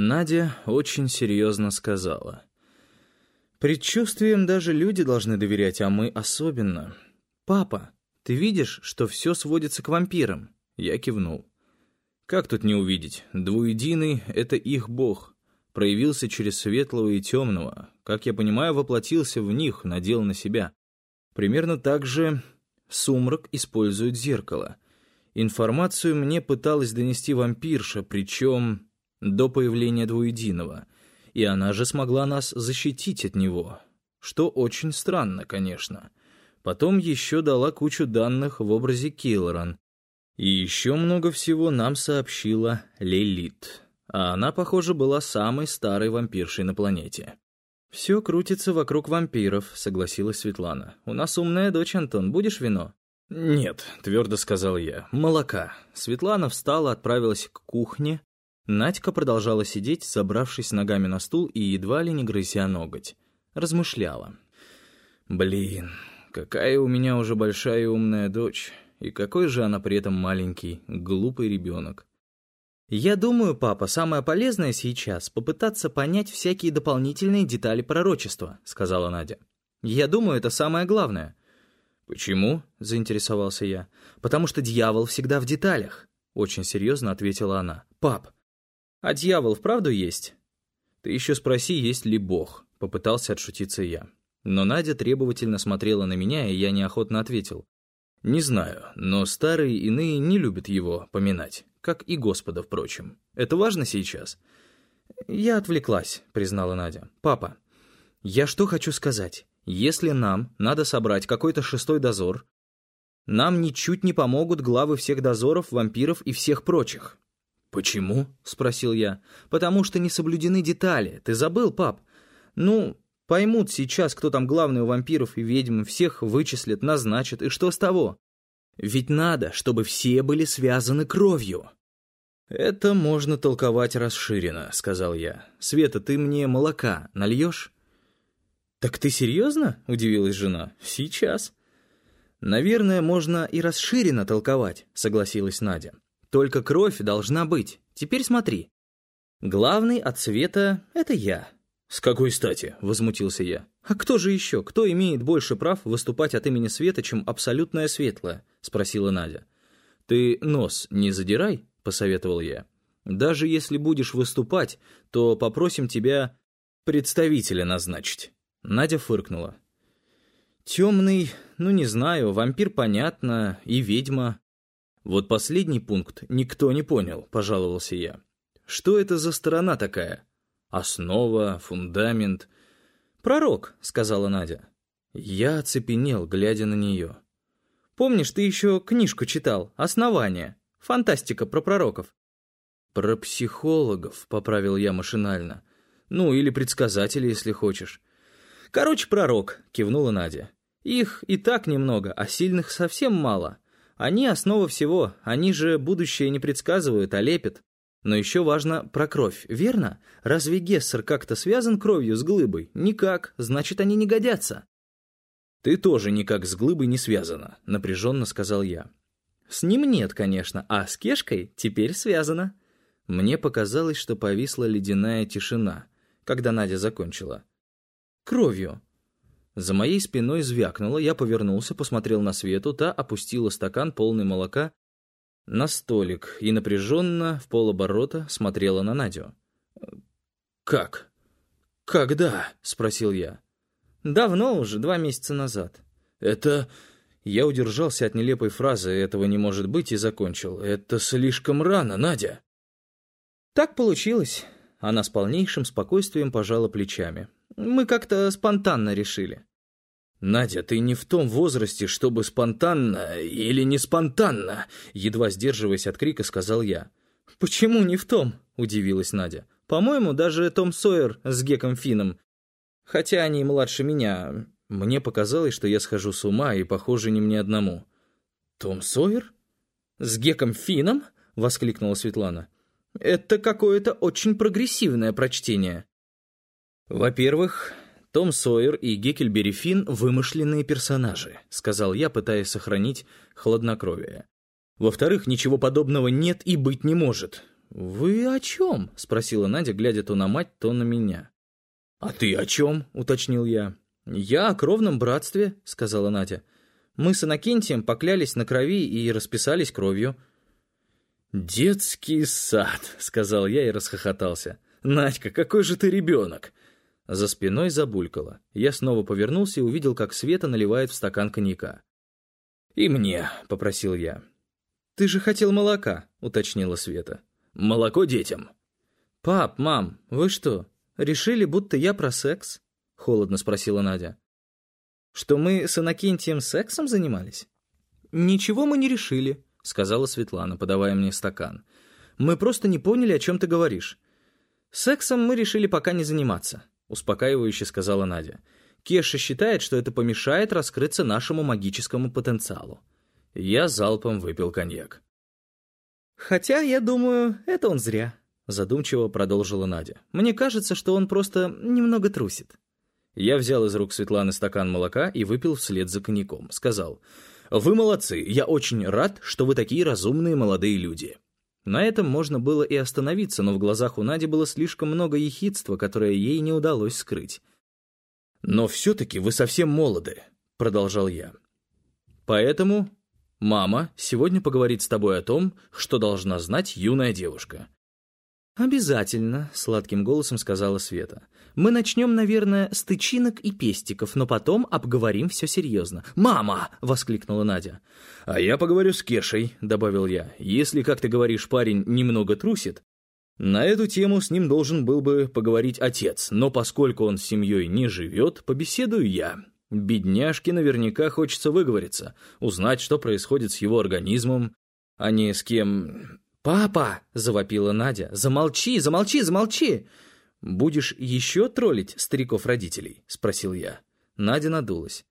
Надя очень серьезно сказала. «Предчувствиям даже люди должны доверять, а мы особенно. Папа, ты видишь, что все сводится к вампирам?» Я кивнул. «Как тут не увидеть? Двуединый — это их бог. Проявился через светлого и темного. Как я понимаю, воплотился в них, надел на себя. Примерно так же сумрак использует зеркало. Информацию мне пыталась донести вампирша, причем до появления двуединого, и она же смогла нас защитить от него, что очень странно, конечно. Потом еще дала кучу данных в образе Киллоран, и еще много всего нам сообщила Лилит, а она, похоже, была самой старой вампиршей на планете. «Все крутится вокруг вампиров», — согласилась Светлана. «У нас умная дочь, Антон. Будешь вино?» «Нет», — твердо сказал я. «Молока». Светлана встала, отправилась к кухне, Надька продолжала сидеть, забравшись ногами на стул и едва ли не грызя ноготь. Размышляла. «Блин, какая у меня уже большая и умная дочь, и какой же она при этом маленький, глупый ребенок». «Я думаю, папа, самое полезное сейчас — попытаться понять всякие дополнительные детали пророчества», — сказала Надя. «Я думаю, это самое главное». «Почему?» — заинтересовался я. «Потому что дьявол всегда в деталях», — очень серьезно ответила она. «Пап, а дьявол вправду есть? Ты еще спроси, есть ли Бог, попытался отшутиться я. Но Надя требовательно смотрела на меня, и я неохотно ответил. Не знаю, но старые иные не любят его поминать, как и Господа, впрочем. Это важно сейчас? Я отвлеклась, признала Надя. Папа, я что хочу сказать? Если нам надо собрать какой-то шестой дозор, нам ничуть не помогут главы всех дозоров, вампиров и всех прочих. «Почему?» — спросил я. «Потому что не соблюдены детали. Ты забыл, пап? Ну, поймут сейчас, кто там главный у вампиров и ведьм, всех вычислят, назначат, и что с того? Ведь надо, чтобы все были связаны кровью». «Это можно толковать расширенно», — сказал я. «Света, ты мне молока нальешь?» «Так ты серьезно?» — удивилась жена. «Сейчас». «Наверное, можно и расширенно толковать», — согласилась Надя. Только кровь должна быть. Теперь смотри. Главный от света — это я. «С какой стати?» — возмутился я. «А кто же еще? Кто имеет больше прав выступать от имени света, чем абсолютное светлое?» — спросила Надя. «Ты нос не задирай», — посоветовал я. «Даже если будешь выступать, то попросим тебя представителя назначить». Надя фыркнула. «Темный, ну не знаю, вампир понятно, и ведьма. Вот последний пункт никто не понял, пожаловался я. Что это за сторона такая? Основа, фундамент. Пророк, сказала Надя. Я оцепенел, глядя на нее. Помнишь, ты еще книжку читал «Основание». Фантастика про пророков. «Про психологов», — поправил я машинально. «Ну, или предсказатели, если хочешь». «Короче, пророк», — кивнула Надя. «Их и так немного, а сильных совсем мало. Они основа всего, они же будущее не предсказывают, а лепят. Но еще важно про кровь, верно? Разве Гессер как-то связан кровью с глыбой? Никак, значит, они не годятся. «Ты тоже никак с глыбой не связана», — напряженно сказал я. «С ним нет, конечно, а с Кешкой теперь связано». Мне показалось, что повисла ледяная тишина, когда Надя закончила. «Кровью. За моей спиной звякнуло, я повернулся, посмотрел на Свету, та опустила стакан, полный молока, на столик и напряженно, в полоборота, смотрела на Надю. «Как? Когда?» — спросил я. «Давно уже, два месяца назад». «Это...» Я удержался от нелепой фразы «этого не может быть» и закончил. «Это слишком рано, Надя». «Так получилось». Она с полнейшим спокойствием пожала плечами. «Мы как-то спонтанно решили». «Надя, ты не в том возрасте, чтобы спонтанно или не спонтанно», едва сдерживаясь от крика, сказал я. «Почему не в том?» — удивилась Надя. «По-моему, даже Том Сойер с Геком Финном. Хотя они младше меня. Мне показалось, что я схожу с ума, и, похоже, не мне одному». «Том Сойер? С Геком Финном?» — воскликнула Светлана. «Это какое-то очень прогрессивное прочтение». «Во-первых, том Сойер и Геккельбери Финн — вымышленные персонажи», — сказал я, пытаясь сохранить хладнокровие. «Во-вторых, ничего подобного нет и быть не может. «Вы о чем?» — спросила Надя, глядя то на мать, то на меня. «А ты о чем?» — уточнил я. «Я о кровном братстве», — сказала Надя. «Мы с Иннокентием поклялись на крови и расписались кровью». «Детский сад», — сказал я и расхохотался. «Надька, какой же ты ребенок!» За спиной забулькало. Я снова повернулся и увидел, как Света наливает в стакан коньяка. «И мне», — попросил я. «Ты же хотел молока», — уточнила Света. «Молоко детям». «Пап, мам, вы что, решили, будто я про секс?» — холодно спросила Надя. «Что мы с Иннокентием сексом занимались?» «Ничего мы не решили», — сказала Светлана, подавая мне стакан. «Мы просто не поняли, о чем ты говоришь. Сексом мы решили пока не заниматься», — успокаивающе сказала Надя. Кеша считает, что это помешает раскрыться нашему магическому потенциалу. Я залпом выпил коньяк. «Хотя, я думаю, это он зря», — задумчиво продолжила Надя. «Мне кажется, что он просто немного трусит». Я взял из рук Светланы стакан молока и выпил вслед за коньяком. Сказал, «Вы молодцы, я очень рад, что вы такие разумные молодые люди». На этом можно было и остановиться, но в глазах у Нади было слишком много ехидства, которое ей не удалось скрыть. «Но все-таки вы совсем молоды», — продолжал я. «Поэтому мама сегодня поговорит с тобой о том, что должна знать юная девушка». «Обязательно», — сладким голосом сказала Света. «Мы начнем, наверное, с тычинок и пестиков, но потом обговорим все серьезно». «Мама!» — воскликнула Надя. «А я поговорю с Кешей», — добавил я. «Если, как ты говоришь, парень немного трусит, на эту тему с ним должен был бы поговорить отец, но поскольку он с семьей не живет, побеседую я. Бедняжке наверняка хочется выговориться, узнать, что происходит с его организмом, а не с кем... «Папа!» — завопила Надя. «Замолчи, замолчи, замолчи!» «Будешь еще троллить стариков-родителей?» — спросил я. Надя надулась.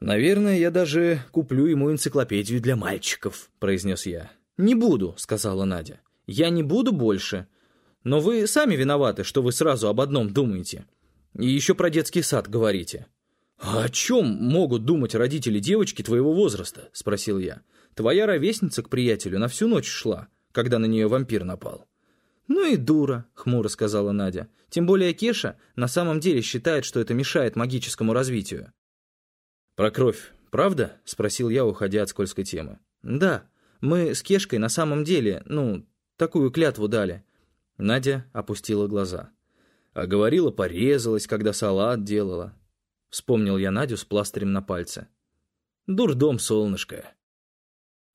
«Наверное, я даже куплю ему энциклопедию для мальчиков», — произнес я. «Не буду», — сказала Надя. Я не буду больше. Но вы сами виноваты, что вы сразу об одном думаете. И еще про детский сад говорите». «А о чем могут думать родители девочки твоего возраста?» — спросил я. «Твоя ровесница к приятелю на всю ночь шла, когда на нее вампир напал». «Ну и дура», — хмуро сказала Надя. «Тем более Кеша на самом деле считает, что это мешает магическому развитию». «Про кровь, правда?» — спросил я, уходя от скользкой темы. «Да, мы с Кешкой на самом деле, ну, Такую клятву дали». Надя опустила глаза. А говорила, порезалась, когда салат делала. Вспомнил я Надю с пластырем на пальце. «Дурдом, солнышко».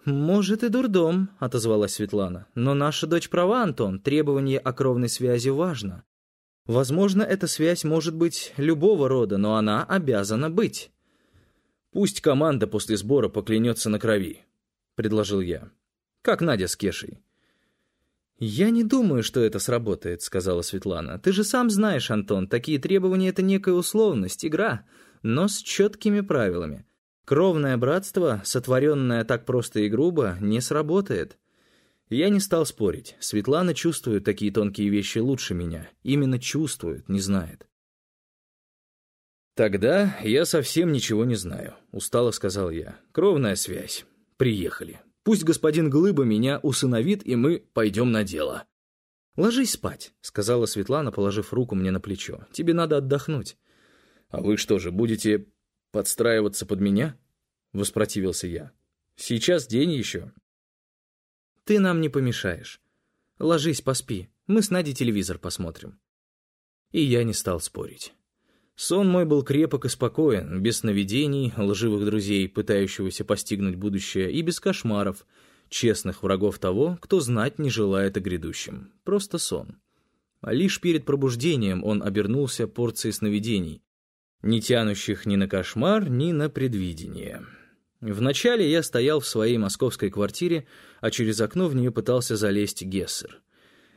«Может, и дурдом», — отозвалась Светлана. «Но наша дочь права, Антон, требование о кровной связи важно. Возможно, эта связь может быть любого рода, но она обязана быть». «Пусть команда после сбора поклянется на крови», — предложил я. «Как Надя с Кешей. «Я не думаю, что это сработает», — сказала Светлана. «Ты же сам знаешь, Антон, такие требования — это некая условность, игра, но с четкими правилами. Кровное братство, сотворенное так просто и грубо, не сработает». Я не стал спорить. Светлана чувствует такие тонкие вещи лучше меня. Именно чувствует, не знает. «Тогда я совсем ничего не знаю», — устало сказал я. «Кровная связь. Приехали». Пусть господин Глыба меня усыновит, и мы пойдем на дело». «Ложись спать», — сказала Светлана, положив руку мне на плечо. «Тебе надо отдохнуть». «А вы что же, будете подстраиваться под меня?» — воспротивился я. «Сейчас день еще». «Ты нам не помешаешь. Ложись, поспи. Мы с Надей телевизор посмотрим». И я не стал спорить. Сон мой был крепок и спокоен, без сновидений, лживых друзей, пытающегося постигнуть будущее, и без кошмаров, честных врагов того, кто знать не желает о грядущем. Просто сон. Лишь перед пробуждением он обернулся порцией сновидений, не тянущих ни на кошмар, ни на предвидение. Вначале я стоял в своей московской квартире, а через окно в нее пытался залезть Гессер —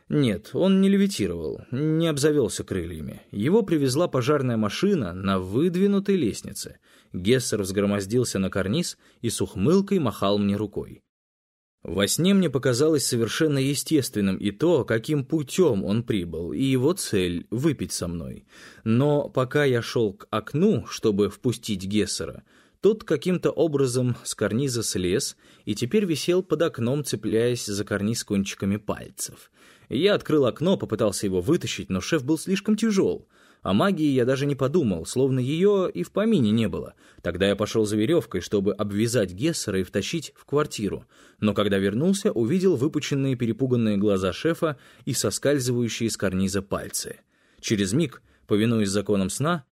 нет, он не левитировал, не обзавелся крыльями. Его привезла пожарная машина на выдвинутой лестнице. Гессер взгромоздился на карниз и с ухмылкой махал мне рукой. Во сне мне показалось совершенно естественным и то, каким путем он прибыл, и его цель — выпить со мной. Но пока я шел к окну, чтобы впустить Гессера, Тот каким-то образом с карниза слез и теперь висел под окном, цепляясь за карниз кончиками пальцев. Я открыл окно, попытался его вытащить, но шеф был слишком тяжел. О магии я даже не подумал, словно ее и в помине не было. Тогда я пошел за веревкой, чтобы обвязать Гессера и втащить в квартиру. Но когда вернулся, увидел выпученные перепуганные глаза шефа и соскальзывающие с карниза пальцы. Через миг, повинуясь законам сна,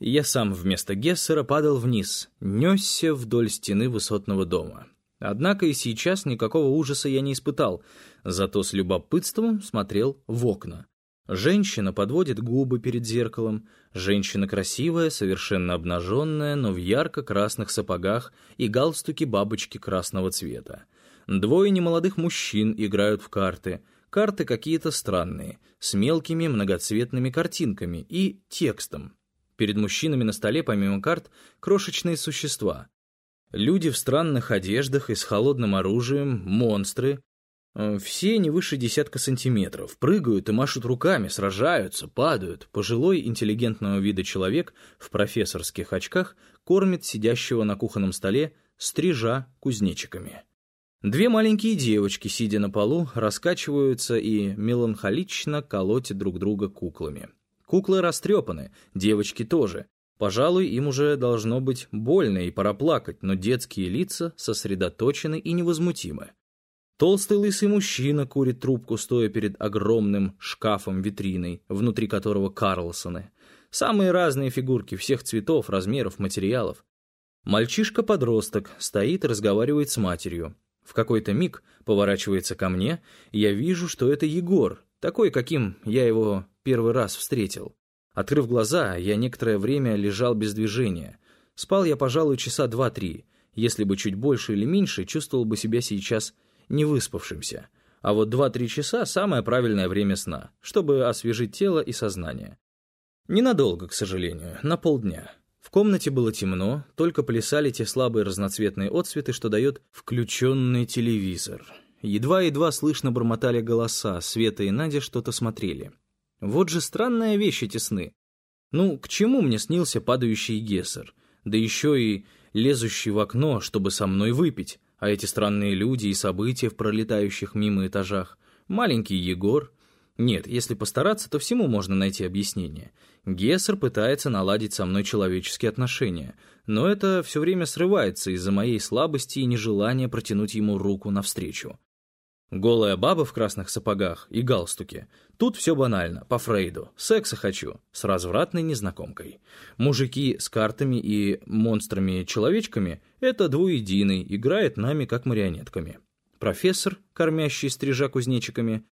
я сам вместо Гессера падал вниз, несся вдоль стены высотного дома. Однако и сейчас никакого ужаса я не испытал, зато с любопытством смотрел в окна. Женщина подводит губы перед зеркалом. Женщина красивая, совершенно обнаженная, но в ярко-красных сапогах и галстуке бабочки красного цвета. Двое немолодых мужчин играют в карты. Карты какие-то странные, с мелкими многоцветными картинками и текстом. Перед мужчинами на столе, помимо карт, крошечные существа. Люди в странных одеждах и с холодным оружием, монстры, все не выше десятка сантиметров, прыгают и машут руками, сражаются, падают. Пожилой интеллигентного вида человек в профессорских очках кормит сидящего на кухонном столе стрижа кузнечиками. Две маленькие девочки, сидя на полу, раскачиваются и меланхолично колотят друг друга куклами. Куклы растрепаны, девочки тоже. Пожалуй, им уже должно быть больно и пора плакать, но детские лица сосредоточены и невозмутимы. Толстый лысый мужчина курит трубку, стоя перед огромным шкафом-витриной, внутри которого Карлсоны. Самые разные фигурки всех цветов, размеров, материалов. Мальчишка-подросток стоит и разговаривает с матерью. В какой-то миг поворачивается ко мне, и я вижу, что это Егор, такой, каким я его первый раз встретил. Открыв глаза, я некоторое время лежал без движения. Спал я, пожалуй, часа два-три. Если бы чуть больше или меньше, чувствовал бы себя сейчас не выспавшимся. А вот 2-3 часа – самое правильное время сна, чтобы освежить тело и сознание. Ненадолго, к сожалению, на полдня. В комнате было темно, только плясали те слабые разноцветные отсветы, что дает включенный телевизор. Едва-едва слышно бормотали голоса, Света и Надя что-то смотрели. Вот же странная вещь эти сны. Ну, к чему мне снился падающий Гессер? Да еще и лезущий в окно, чтобы со мной выпить. А эти странные люди и события в пролетающих мимо этажах. Маленький Егор. Нет, если постараться, то всему можно найти объяснение. Гессер пытается наладить со мной человеческие отношения, но это все время срывается из-за моей слабости и нежелания протянуть ему руку навстречу. Голая баба в красных сапогах и галстуке. Тут все банально, по Фрейду. Секса хочу, с развратной незнакомкой. Мужики с картами и монстрами-человечками — это двуединый, играет нами как марионетками. Профессор, кормящий стрижа кузнечиками,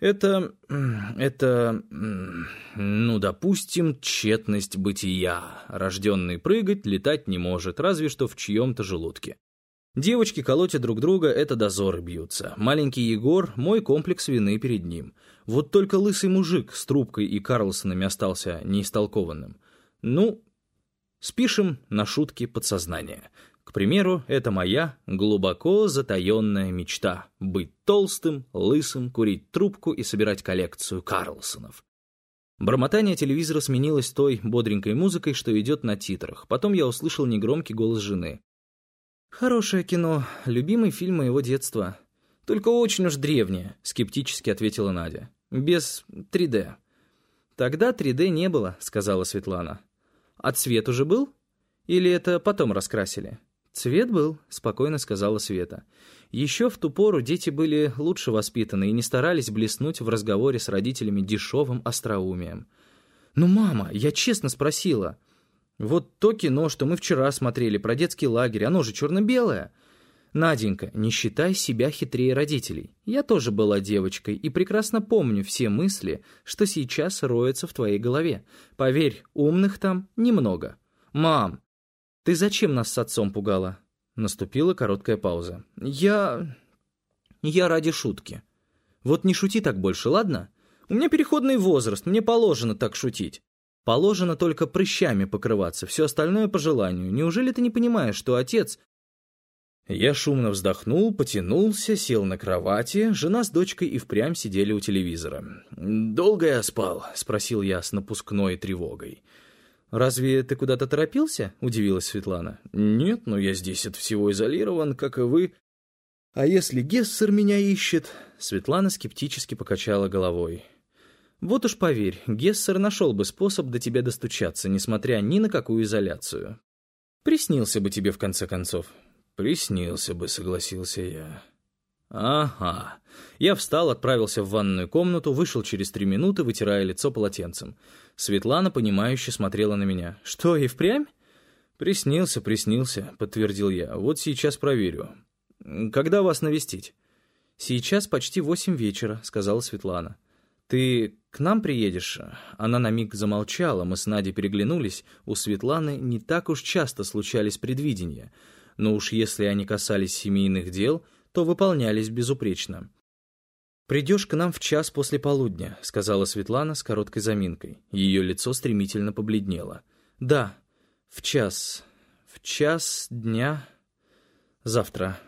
это... это... ну, допустим, тщетность бытия. Рожденный прыгать, летать не может, разве что в чьем-то желудке. Девочки колотят друг друга, это дозоры бьются. Маленький Егор — мой комплекс вины перед ним. Вот только лысый мужик с трубкой и Карлсонами остался неистолкованным. Ну, спишем на шутки подсознания. К примеру, это моя глубоко затаенная мечта — быть толстым, лысым, курить трубку и собирать коллекцию Карлсонов. Бормотание телевизора сменилось той бодренькой музыкой, что идет на титрах. Потом я услышал негромкий голос жены. «Хорошее кино, любимый фильм моего детства. Только очень уж древнее», — скептически ответила Надя. «Без 3D». «Тогда 3D не было», — сказала Светлана. «А цвет уже был? Или это потом раскрасили?» «Цвет был», — спокойно сказала Света. «Еще в ту пору дети были лучше воспитаны и не старались блеснуть в разговоре с родителями дешевым остроумием». «Ну, мама, я честно спросила». Вот то кино, что мы вчера смотрели про детский лагерь, оно же черно-белое. Наденька, не считай себя хитрее родителей. Я тоже была девочкой и прекрасно помню все мысли, что сейчас роются в твоей голове. Поверь, умных там немного. Мам, ты зачем нас с отцом пугала? Наступила короткая пауза. Я... я ради шутки. Вот не шути так больше, ладно? У меня переходный возраст, мне положено так шутить. Положено только прыщами покрываться, все остальное по желанию. Неужели ты не понимаешь, что отец... Я шумно вздохнул, потянулся, сел на кровати. Жена с дочкой и впрямь сидели у телевизора. «Долго я спал?» — спросил я с напускной тревогой. «Разве ты куда-то торопился?» — удивилась Светлана. «Нет, но я здесь от всего изолирован, как и вы». «А если Гессер меня ищет?» Светлана скептически покачала головой. «Вот уж поверь, Гессер нашел бы способ до тебя достучаться, несмотря ни на какую изоляцию. Приснился бы тебе, в конце концов». «Приснился бы», — согласился я. «Ага». Я встал, отправился в ванную комнату, вышел через три минуты, вытирая лицо полотенцем. Светлана, понимающе смотрела на меня. «Что, и впрямь?» «Приснился, приснился», — подтвердил я. «Вот сейчас проверю. Когда вас навестить?» «Сейчас почти восемь вечера», — сказала Светлана. «Ты к нам приедешь?» Она на миг замолчала, мы с Надей переглянулись. У Светланы не так уж часто случались предвидения. Но уж если они касались семейных дел, то выполнялись безупречно. «Придешь к нам в час после полудня», — сказала Светлана с короткой заминкой. Ее лицо стремительно побледнело. «Да, в час. В час дня. Завтра».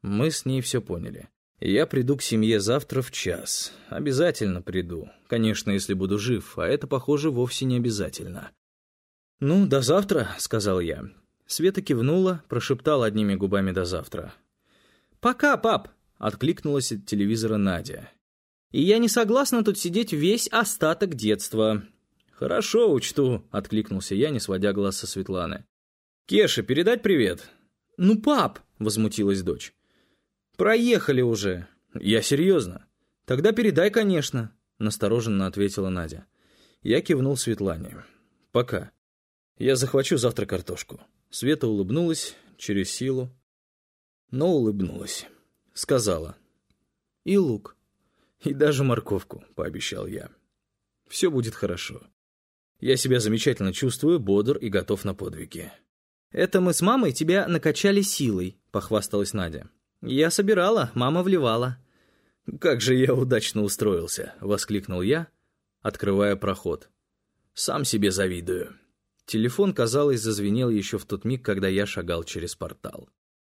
Мы с ней все поняли. Я приду к семье завтра в час. Обязательно приду. Конечно, если буду жив, а это, похоже, вовсе не обязательно. «Ну, до завтра», — сказал я. Света кивнула, прошептала одними губами «до завтра». «Пока, пап», — откликнулась от телевизора Надя. «И я не согласна тут сидеть весь остаток детства». «Хорошо, учту», — откликнулся я, не сводя глаз со Светланы. «Кеша, передать привет?» «Ну, пап», — возмутилась дочь. «Проехали уже». «Я серьезно». «Тогда передай, конечно», — настороженно ответила Надя. Я кивнул Светлане. «Пока. Я захвачу завтра картошку». Света улыбнулась через силу, но улыбнулась. Сказала. «И лук. И даже морковку», — пообещал я. «Все будет хорошо. Я себя замечательно чувствую, бодр и готов на подвиги». «Это мы с мамой тебя накачали силой», — похвасталась Надя. «Я собирала, мама вливала». «Как же я удачно устроился!» — воскликнул я, открывая проход. «Сам себе завидую». Телефон, казалось, зазвенел еще в тот миг, когда я шагал через портал.